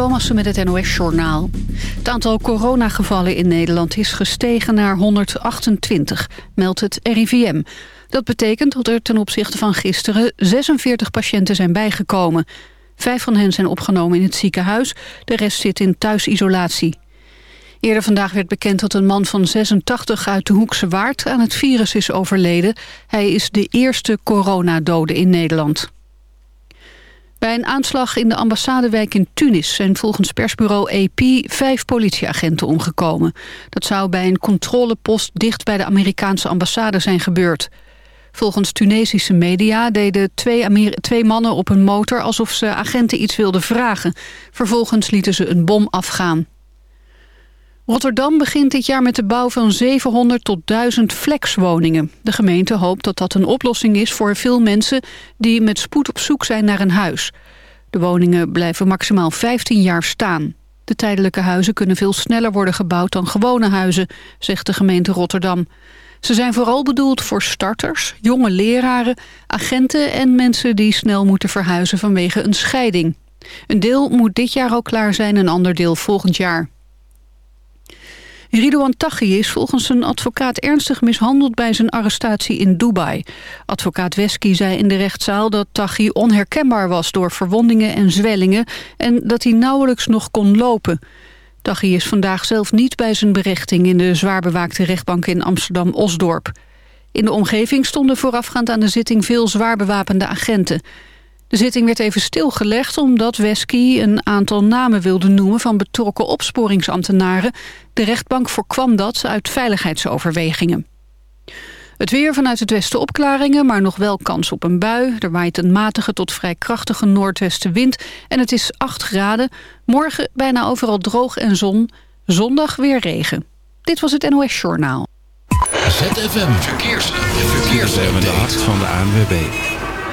Thomassen met het NOS-journaal. Het aantal coronagevallen in Nederland is gestegen naar 128, meldt het RIVM. Dat betekent dat er ten opzichte van gisteren 46 patiënten zijn bijgekomen. Vijf van hen zijn opgenomen in het ziekenhuis, de rest zit in thuisisolatie. Eerder vandaag werd bekend dat een man van 86 uit de Hoekse Waard aan het virus is overleden. Hij is de eerste coronadode in Nederland. Bij een aanslag in de ambassadewijk in Tunis zijn volgens persbureau AP vijf politieagenten omgekomen. Dat zou bij een controlepost dicht bij de Amerikaanse ambassade zijn gebeurd. Volgens Tunesische media deden twee, twee mannen op een motor alsof ze agenten iets wilden vragen. Vervolgens lieten ze een bom afgaan. Rotterdam begint dit jaar met de bouw van 700 tot 1000 flexwoningen. De gemeente hoopt dat dat een oplossing is voor veel mensen... die met spoed op zoek zijn naar een huis. De woningen blijven maximaal 15 jaar staan. De tijdelijke huizen kunnen veel sneller worden gebouwd dan gewone huizen... zegt de gemeente Rotterdam. Ze zijn vooral bedoeld voor starters, jonge leraren, agenten... en mensen die snel moeten verhuizen vanwege een scheiding. Een deel moet dit jaar al klaar zijn, een ander deel volgend jaar. Ridouan Taghi is volgens zijn advocaat ernstig mishandeld bij zijn arrestatie in Dubai. Advocaat Wesky zei in de rechtszaal dat Taghi onherkenbaar was door verwondingen en zwellingen en dat hij nauwelijks nog kon lopen. Taghi is vandaag zelf niet bij zijn berechting in de zwaar bewaakte rechtbank in Amsterdam-Osdorp. In de omgeving stonden voorafgaand aan de zitting veel zwaar bewapende agenten. De zitting werd even stilgelegd omdat Wesky een aantal namen wilde noemen van betrokken opsporingsambtenaren. De rechtbank voorkwam dat uit veiligheidsoverwegingen. Het weer vanuit het westen opklaringen, maar nog wel kans op een bui. Er waait een matige tot vrij krachtige noordwestenwind en het is 8 graden. Morgen bijna overal droog en zon. Zondag weer regen. Dit was het NOS Journaal. ZFM Verkeers. Verkeers. de hart van de ANWB.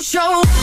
Show.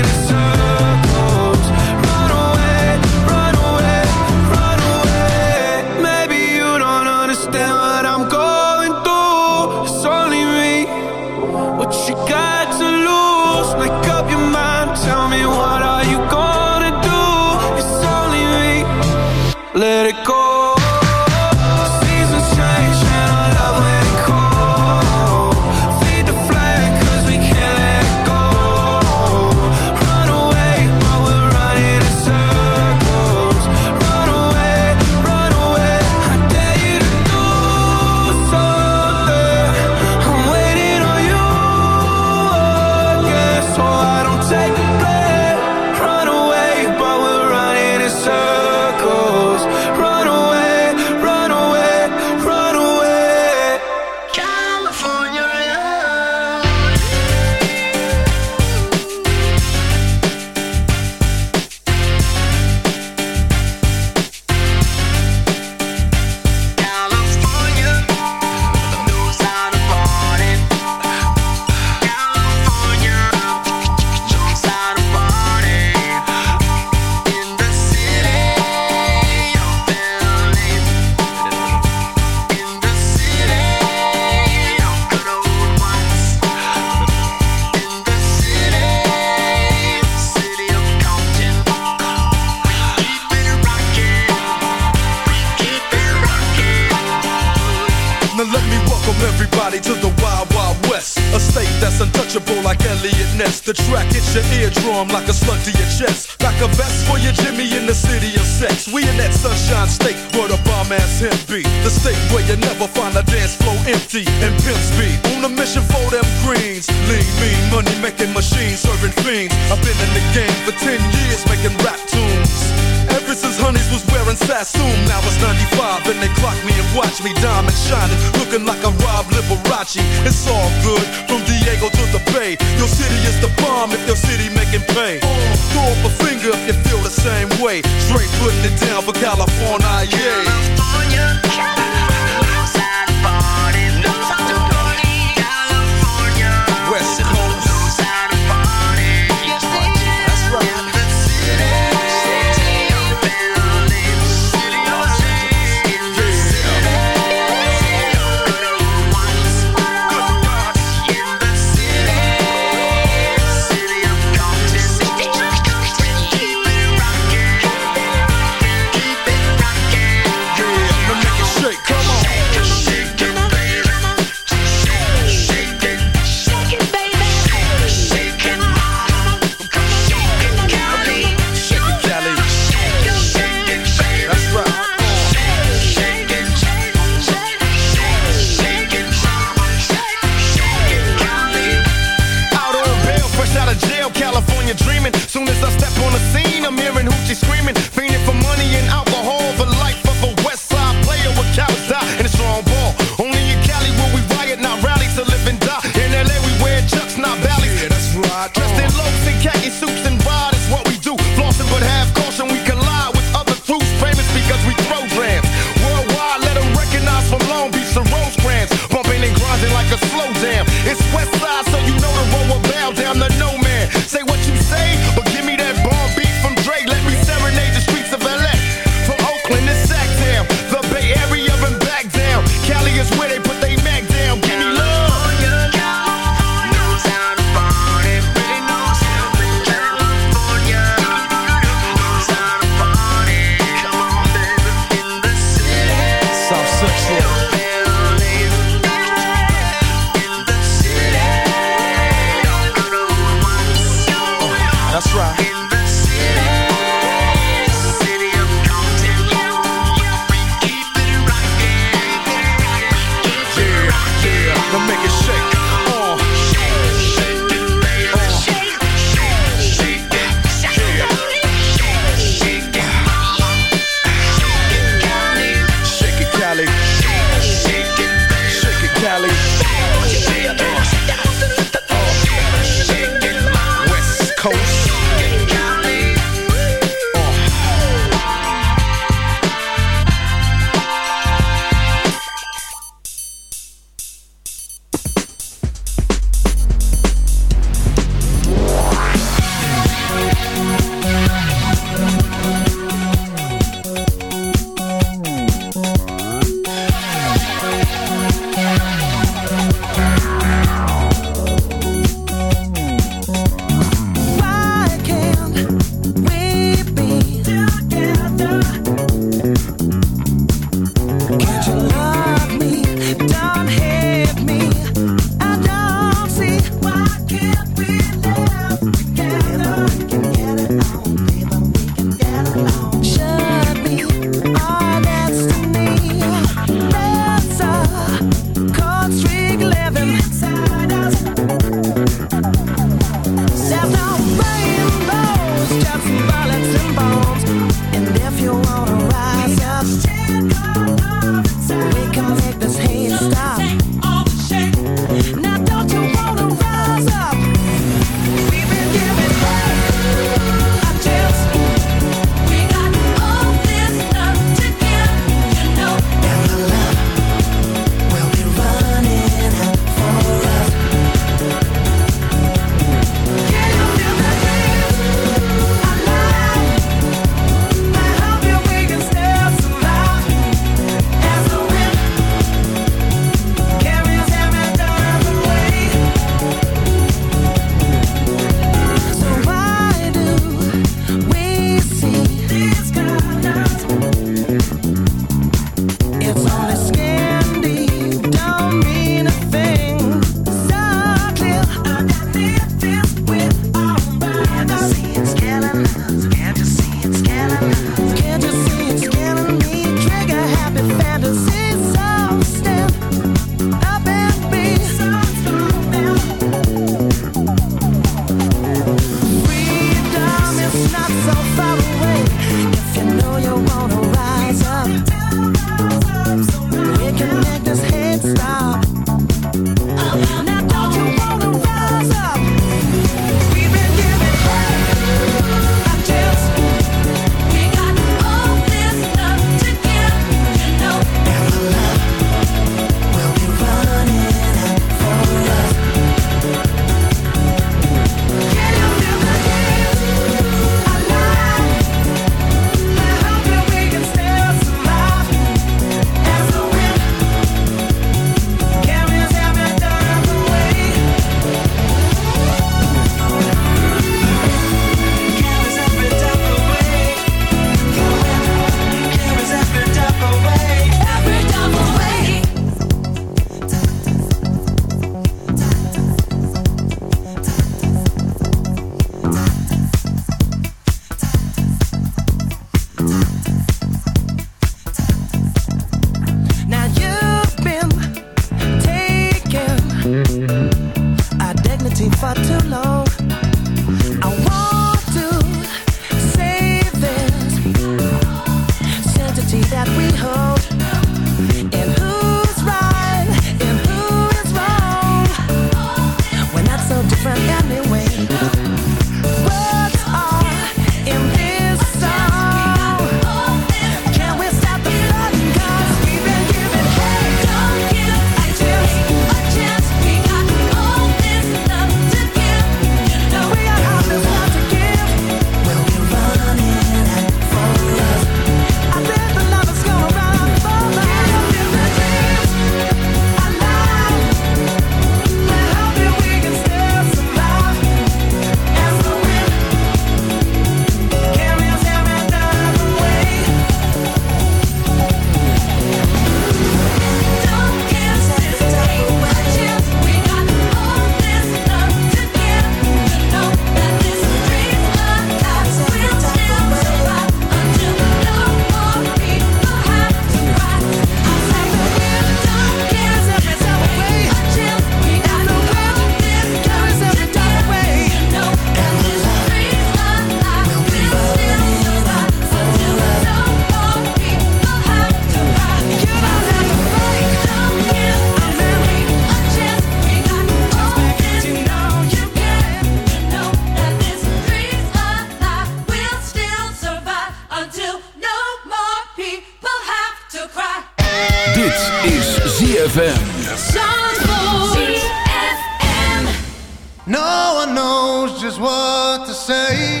No one knows just what to say.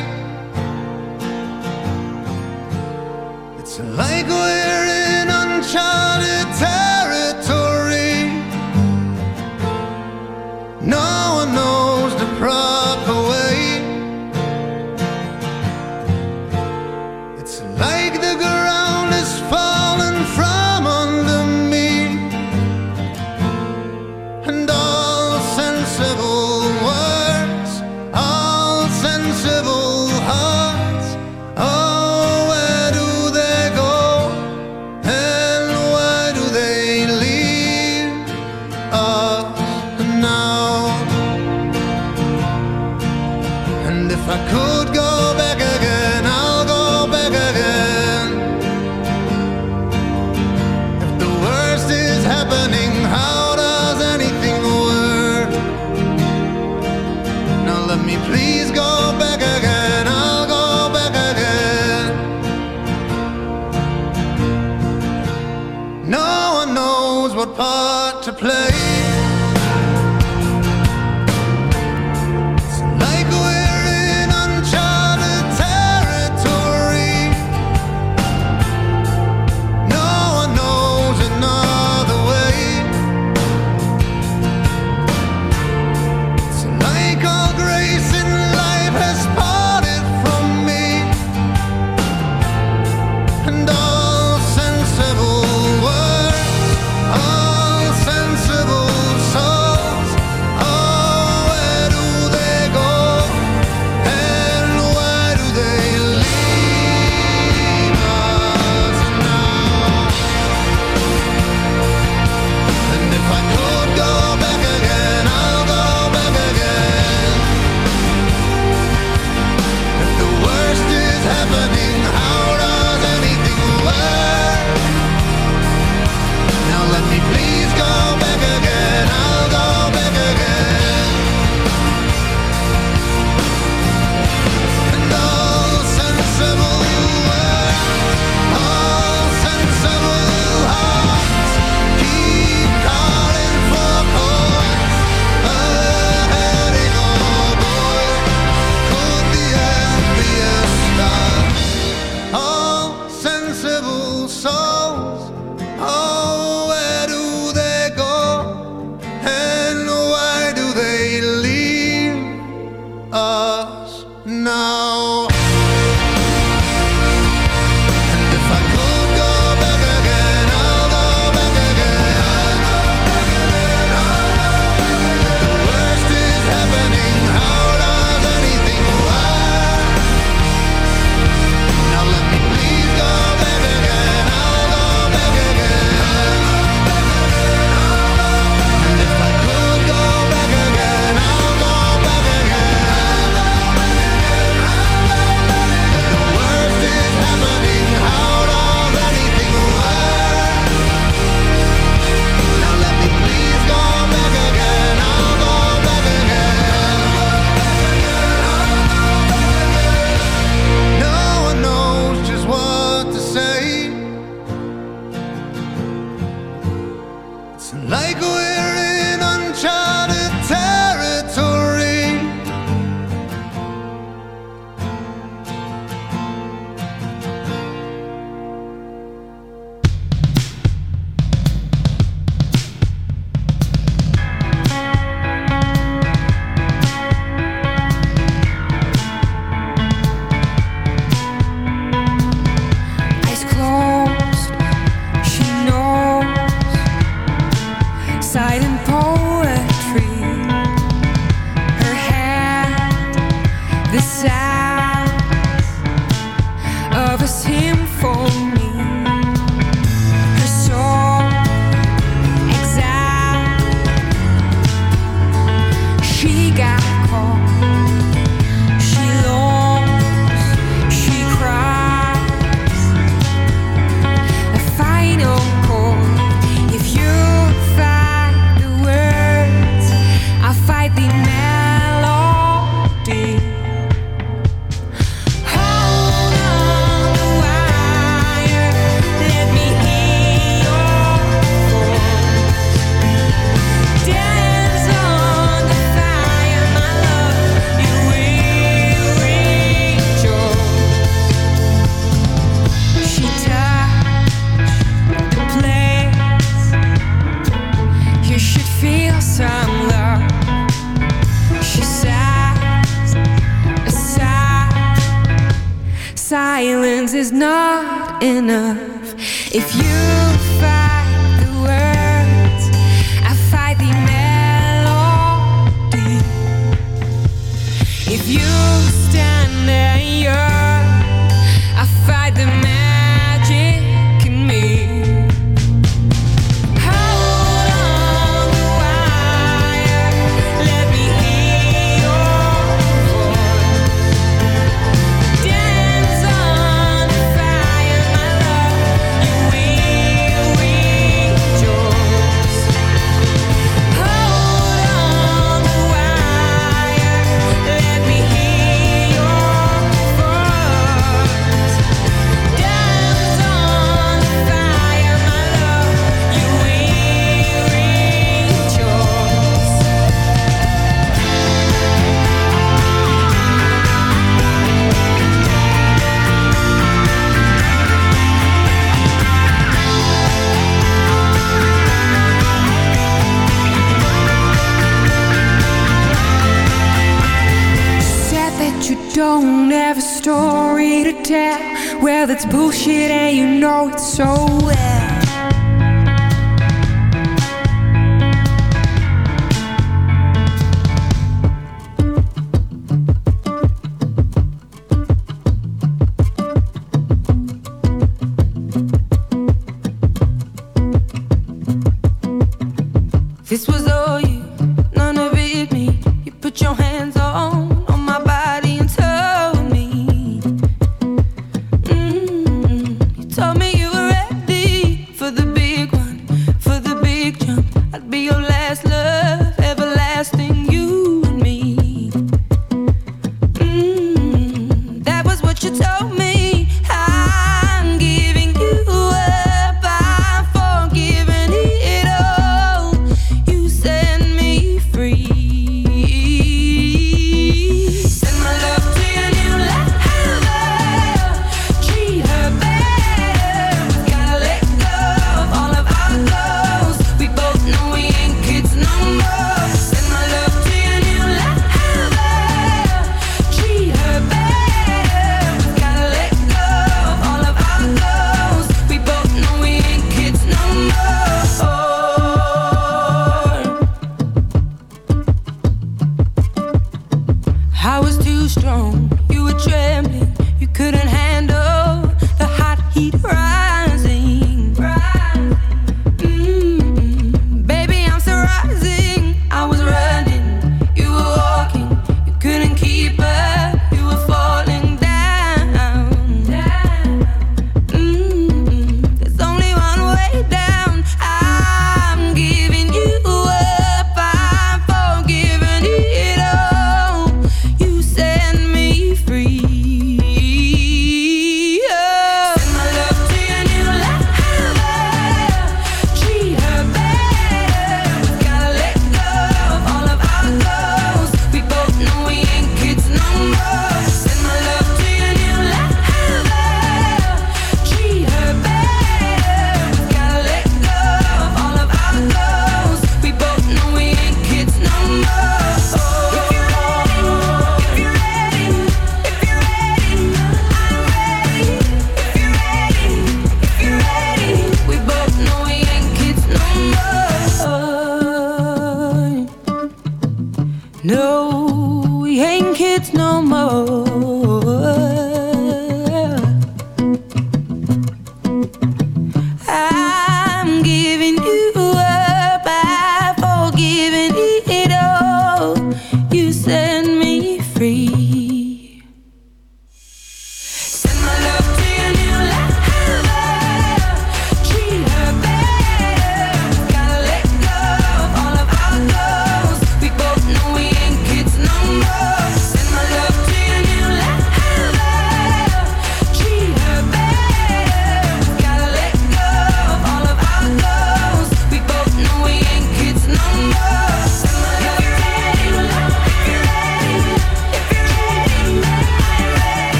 It's a language.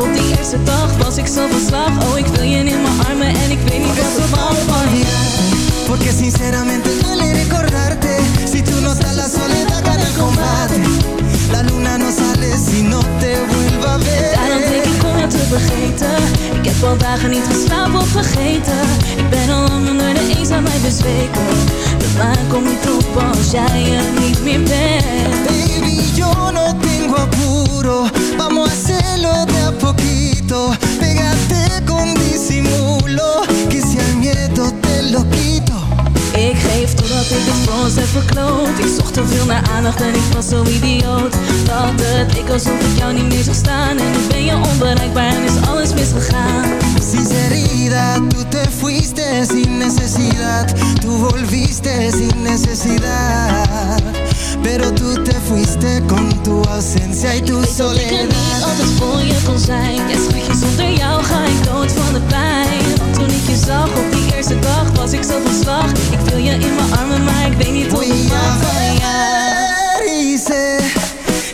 Op die eerste dag Was ik zo van slag. Oh, ik wil je in mijn armen En ik weet niet wat er van van je Porque sinceramente duele recordarte. Si tú no estás la soledad gana el combate. La luna no sale si no te vuelva a Daarom denk ver ik om jou te vergeten. Ik heb al dagen niet geslapen of vergeten. Ik ben al lang onder de eenzaamheid bezweken. De maan komt niet op als jij er niet meer bent. Baby, yo no tengo apuro. Vamos a hacerlo de a poquito. Pégate con disimulo Que si al miedo te lo quito. Ik geef totdat ik het voor ons heb verkloot. Ik zocht te veel naar aandacht en ik was zo idioot. Dat het ik alsof ik jou niet meer zag staan. En nu ben je onbereikbaar en is alles misgegaan. Sinceridad, tú te fuiste sin necesidad. Tú volviste sin necesidad Pero tú te fuiste con tu ausencia y tu Weet dat ik er niet soledad. altijd voor je kon zijn. Ja schatje, zonder jou ga ik dood van de pijn. Want toen ik je zag op die eerste dag was ik zo van slag. Ik wil je in mijn armen, maar ik weet niet hoe ik mag van jou sé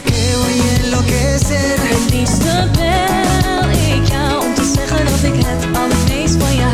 que voy a enloquecer Het liefste bel ik jou om te zeggen dat ik het allermeest van je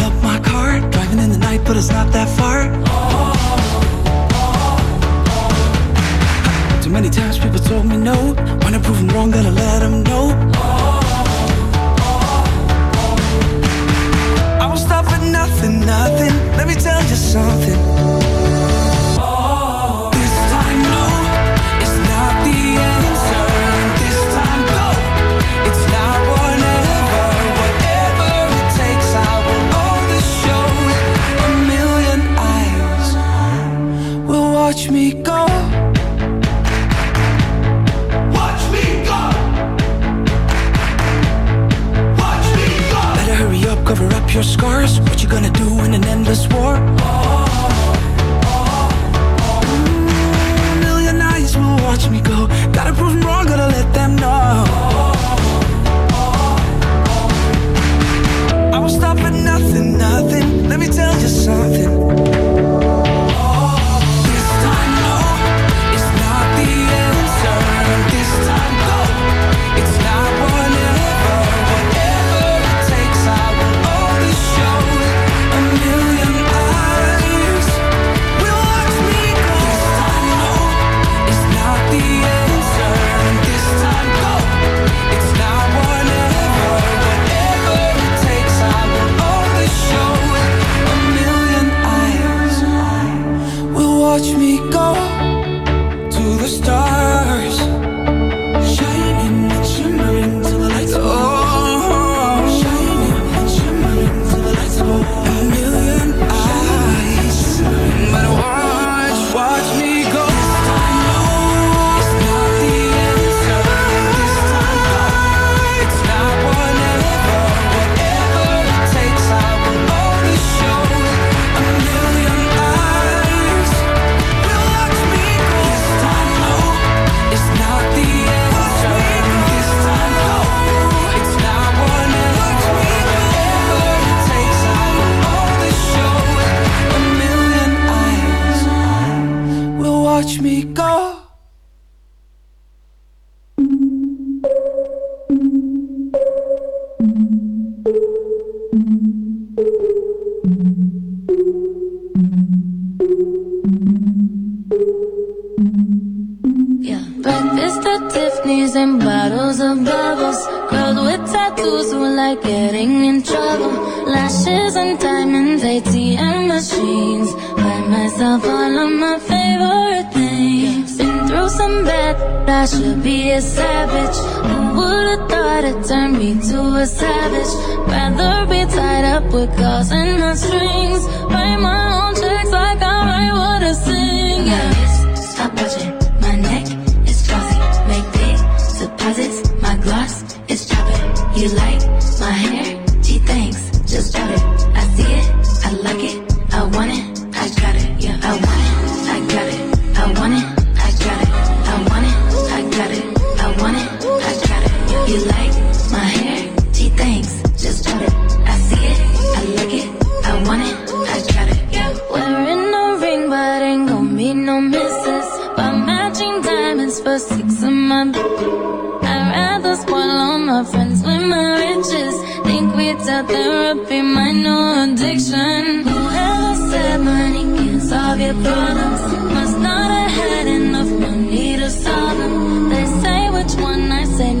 my friends with my riches. Think without therapy, my new addiction. Whoever said money can't solve your problems must not have had enough money to solve them. They say which one I say.